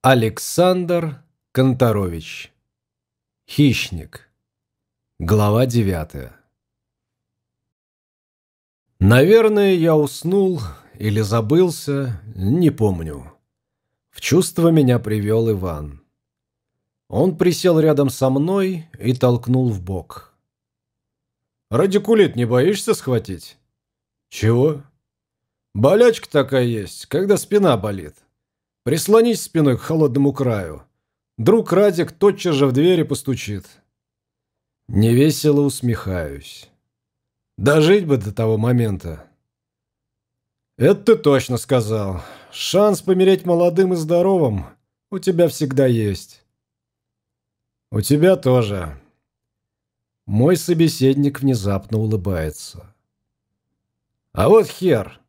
Александр Конторович Хищник Глава девятая Наверное, я уснул или забылся, не помню. В чувство меня привел Иван. Он присел рядом со мной и толкнул в бок. «Радикулит не боишься схватить?» «Чего?» «Болячка такая есть, когда спина болит. Прислонись спиной к холодному краю. Друг Радик тотчас же в двери постучит». Невесело усмехаюсь. Дожить бы до того момента. Это ты точно сказал. Шанс помереть молодым и здоровым у тебя всегда есть. У тебя тоже. Мой собеседник внезапно улыбается. А вот хер.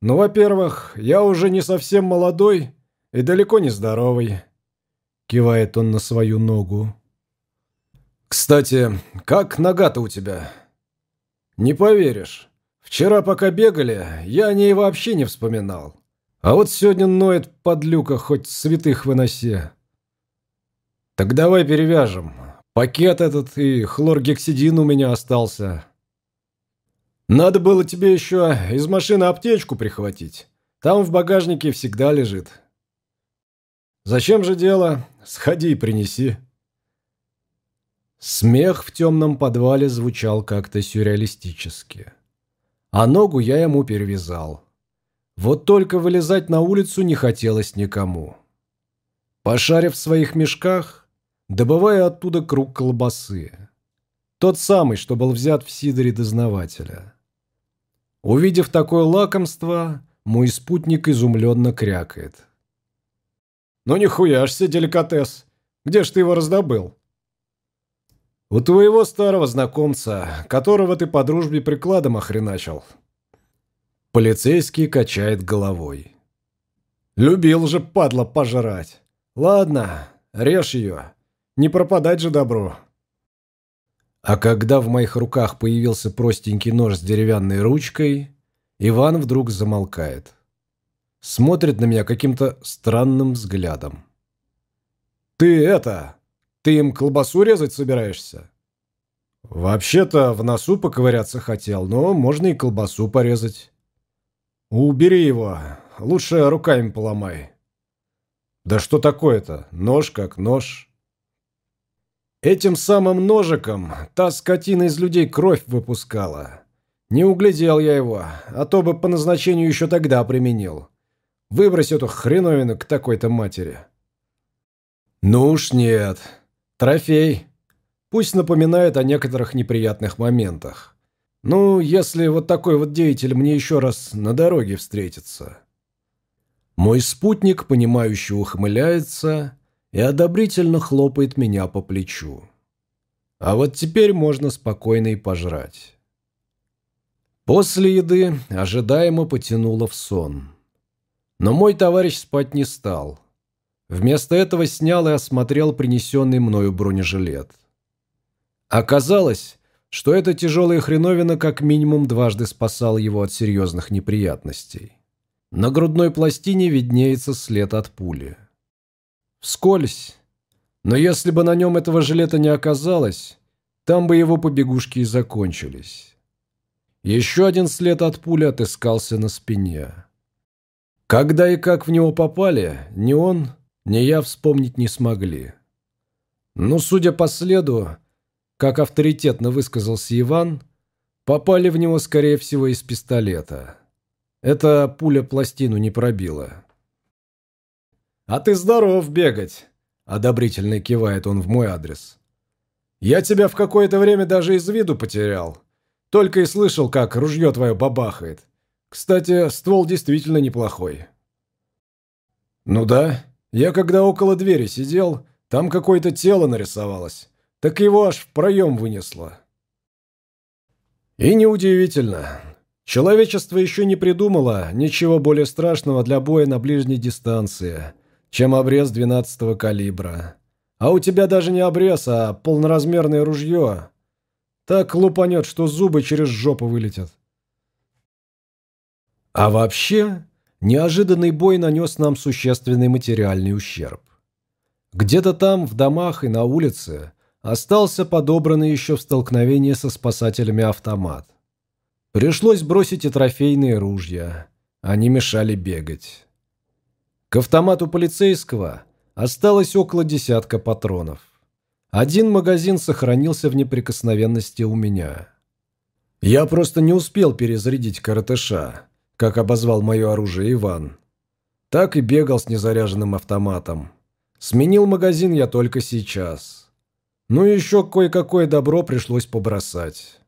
Ну, во-первых, я уже не совсем молодой и далеко не здоровый. Кивает он на свою ногу. Кстати, как нога-то у тебя? Не поверишь. Вчера, пока бегали, я о ней вообще не вспоминал. А вот сегодня ноет подлюка, хоть святых выноси. Так давай перевяжем. Пакет этот и хлоргексидин у меня остался. Надо было тебе еще из машины аптечку прихватить. Там в багажнике всегда лежит. Зачем же дело? Сходи принеси. Смех в темном подвале звучал как-то сюрреалистически. А ногу я ему перевязал. Вот только вылезать на улицу не хотелось никому. Пошарив в своих мешках, добывая оттуда круг колбасы. Тот самый, что был взят в сидоре дознавателя. Увидев такое лакомство, мой спутник изумленно крякает. «Ну нихуя ж себе деликатес! Где ж ты его раздобыл?» «У твоего старого знакомца, которого ты по дружбе прикладом охреначил». Полицейский качает головой. «Любил же, падла, пожрать. Ладно, режь ее. Не пропадать же добро». А когда в моих руках появился простенький нож с деревянной ручкой, Иван вдруг замолкает. Смотрит на меня каким-то странным взглядом. «Ты это... Ты им колбасу резать собираешься?» «Вообще-то в носу поковыряться хотел, но можно и колбасу порезать». «Убери его. Лучше руками поломай». «Да что такое-то? Нож как нож». Этим самым ножиком та скотина из людей кровь выпускала. Не углядел я его, а то бы по назначению еще тогда применил. Выбрось эту хреновину к такой-то матери. Ну уж нет. Трофей. Пусть напоминает о некоторых неприятных моментах. Ну, если вот такой вот деятель мне еще раз на дороге встретится. Мой спутник, понимающе ухмыляется и одобрительно хлопает меня по плечу. А вот теперь можно спокойно и пожрать. После еды ожидаемо потянуло в сон. Но мой товарищ спать не стал. Вместо этого снял и осмотрел принесенный мною бронежилет. Оказалось, что эта тяжелая хреновина как минимум дважды спасала его от серьезных неприятностей. На грудной пластине виднеется след от пули. Вскользь. Но если бы на нем этого жилета не оказалось, там бы его побегушки и закончились. Еще один след от пули отыскался на спине. Когда и как в него попали, ни он, ни я вспомнить не смогли. Но, судя по следу, как авторитетно высказался Иван, попали в него, скорее всего, из пистолета. Эта пуля пластину не пробила. «А ты здоров бегать!» – одобрительно кивает он в мой адрес. «Я тебя в какое-то время даже из виду потерял. Только и слышал, как ружье твое бабахает. Кстати, ствол действительно неплохой». «Ну да, я когда около двери сидел, там какое-то тело нарисовалось. Так его аж в проем вынесло». И неудивительно. Человечество еще не придумало ничего более страшного для боя на ближней дистанции – чем обрез 12-го калибра. А у тебя даже не обрез, а полноразмерное ружье. Так лупанет, что зубы через жопу вылетят. А вообще, неожиданный бой нанес нам существенный материальный ущерб. Где-то там, в домах и на улице, остался подобранный еще в столкновении со спасателями автомат. Пришлось бросить и трофейные ружья. Они мешали бегать. К автомату полицейского осталось около десятка патронов. Один магазин сохранился в неприкосновенности у меня. Я просто не успел перезарядить коротыша, как обозвал мое оружие Иван. Так и бегал с незаряженным автоматом. Сменил магазин я только сейчас. Ну и еще кое-какое добро пришлось побросать.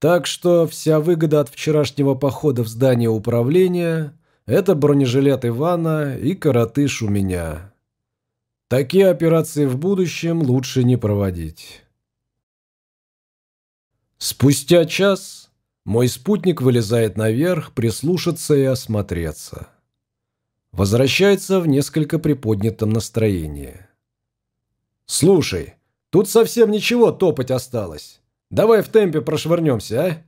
Так что вся выгода от вчерашнего похода в здание управления – это бронежилет Ивана и коротыш у меня. Такие операции в будущем лучше не проводить. Спустя час мой спутник вылезает наверх, прислушаться и осмотреться. Возвращается в несколько приподнятом настроении. «Слушай, тут совсем ничего топать осталось. Давай в темпе прошвырнемся, а?»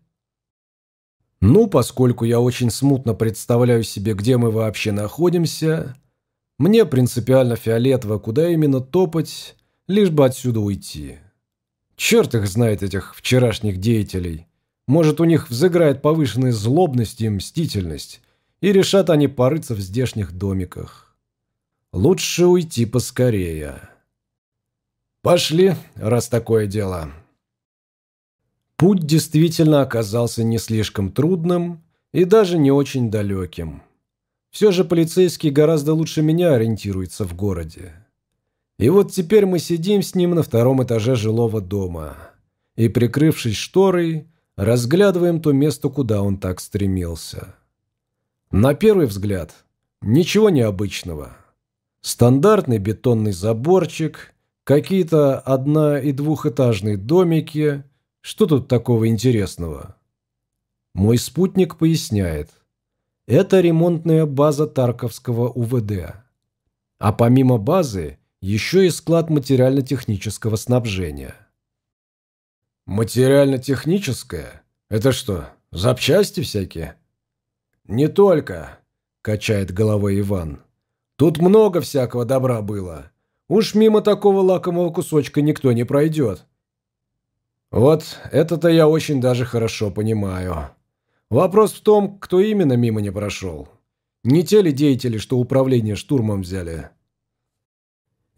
Ну, поскольку я очень смутно представляю себе, где мы вообще находимся, мне принципиально фиолетово, куда именно топать, лишь бы отсюда уйти. Черт их знает, этих вчерашних деятелей. Может, у них взыграет повышенная злобность и мстительность, и решат они порыться в здешних домиках. Лучше уйти поскорее. Пошли, раз такое дело. Путь действительно оказался не слишком трудным и даже не очень далеким. Все же полицейский гораздо лучше меня ориентируется в городе. И вот теперь мы сидим с ним на втором этаже жилого дома и, прикрывшись шторой, разглядываем то место, куда он так стремился. На первый взгляд ничего необычного. Стандартный бетонный заборчик, какие-то одно- и двухэтажные домики – что тут такого интересного? Мой спутник поясняет. Это ремонтная база Тарковского УВД. А помимо базы, еще и склад материально-технического снабжения. Материально-техническое? Это что, запчасти всякие? Не только, качает головой Иван. Тут много всякого добра было. Уж мимо такого лакомого кусочка никто не пройдет. Вот это-то я очень даже хорошо понимаю. Вопрос в том, кто именно мимо не прошел. Не те ли деятели, что управление штурмом взяли?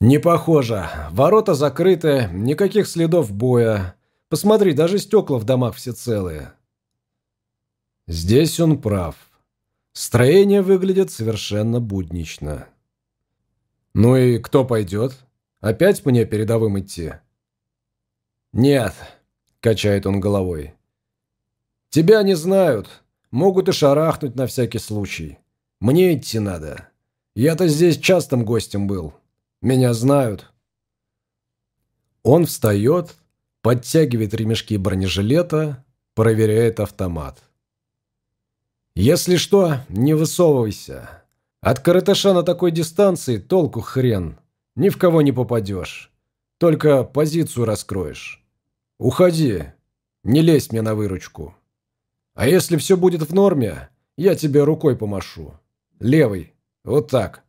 Не похоже. Ворота закрыты, никаких следов боя. Посмотри, даже стекла в домах все целые. Здесь он прав. Строение выглядит совершенно буднично. Ну и кто пойдет? Опять мне передовым идти? Нет, Качает он головой. Тебя не знают. Могут и шарахнуть на всякий случай. Мне идти надо. Я-то здесь частым гостем был. Меня знают. Он встает, подтягивает ремешки бронежилета, проверяет автомат. «Если что, не высовывайся. От коротыша на такой дистанции толку хрен. Ни в кого не попадешь. Только позицию раскроешь. «Уходи. Не лезь мне на выручку. А если все будет в норме, я тебе рукой помашу. Левой. Вот так».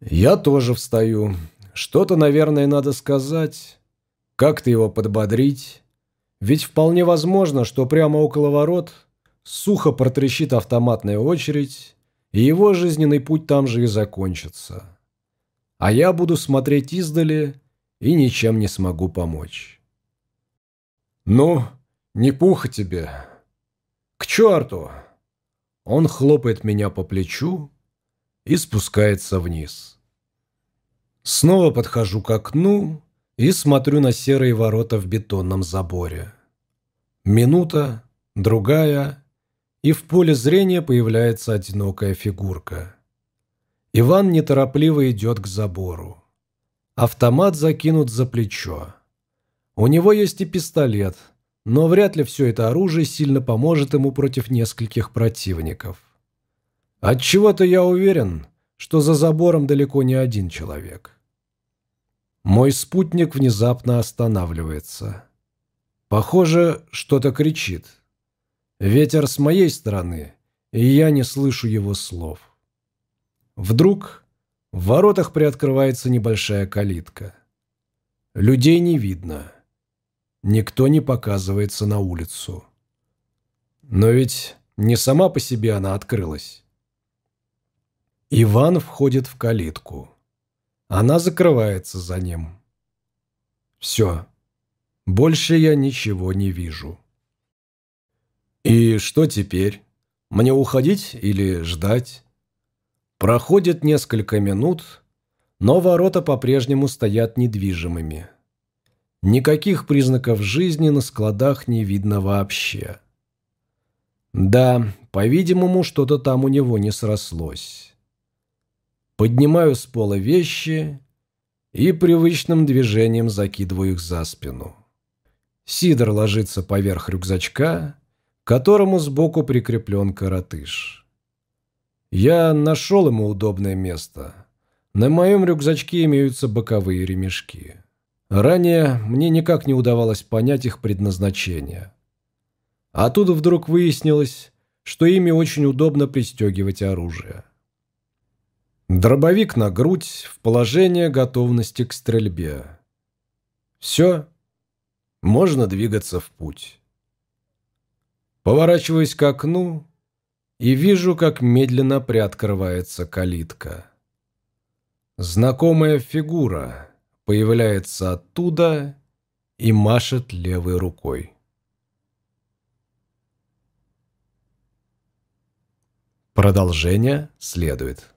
Я тоже встаю. Что-то, наверное, надо сказать. Как-то его подбодрить. Ведь вполне возможно, что прямо около ворот сухо протрещит автоматная очередь, и его жизненный путь там же и закончится. А я буду смотреть издали и ничем не смогу помочь. «Ну, не пуха тебе. К черту!» Он хлопает меня по плечу и спускается вниз. Снова подхожу к окну и смотрю на серые ворота в бетонном заборе. Минута, другая, и в поле зрения появляется одинокая фигурка. Иван неторопливо идет к забору. Автомат закинут за плечо. У него есть и пистолет, но вряд ли все это оружие сильно поможет ему против нескольких противников. Отчего-то я уверен, что за забором далеко не один человек. Мой спутник внезапно останавливается. Похоже, что-то кричит. Ветер с моей стороны, и я не слышу его слов. Вдруг в воротах приоткрывается небольшая калитка. Людей не видно. Никто не показывается на улицу. Но ведь не сама по себе она открылась. Иван входит в калитку. Она закрывается за ним. Все. Больше я ничего не вижу. И что теперь? Мне уходить или ждать? Проходит несколько минут, но ворота по-прежнему стоят недвижимыми. Никаких признаков жизни на складах не видно вообще. Да, по-видимому, что-то там у него не срослось. Поднимаю с пола вещи и привычным движением закидываю их за спину. Сидор ложится поверх рюкзачка, к которому сбоку прикреплен коротыш. Я нашел ему удобное место. На моем рюкзачке имеются боковые ремешки. Ранее мне никак не удавалось понять их предназначение. А тут вдруг выяснилось, что ими очень удобно пристегивать оружие. Дробовик на грудь в положение готовности к стрельбе. Все, можно двигаться в путь. Поворачиваюсь к окну и вижу, как медленно приоткрывается калитка. Знакомая фигура появляется оттуда и машет левой рукой. Продолжение следует.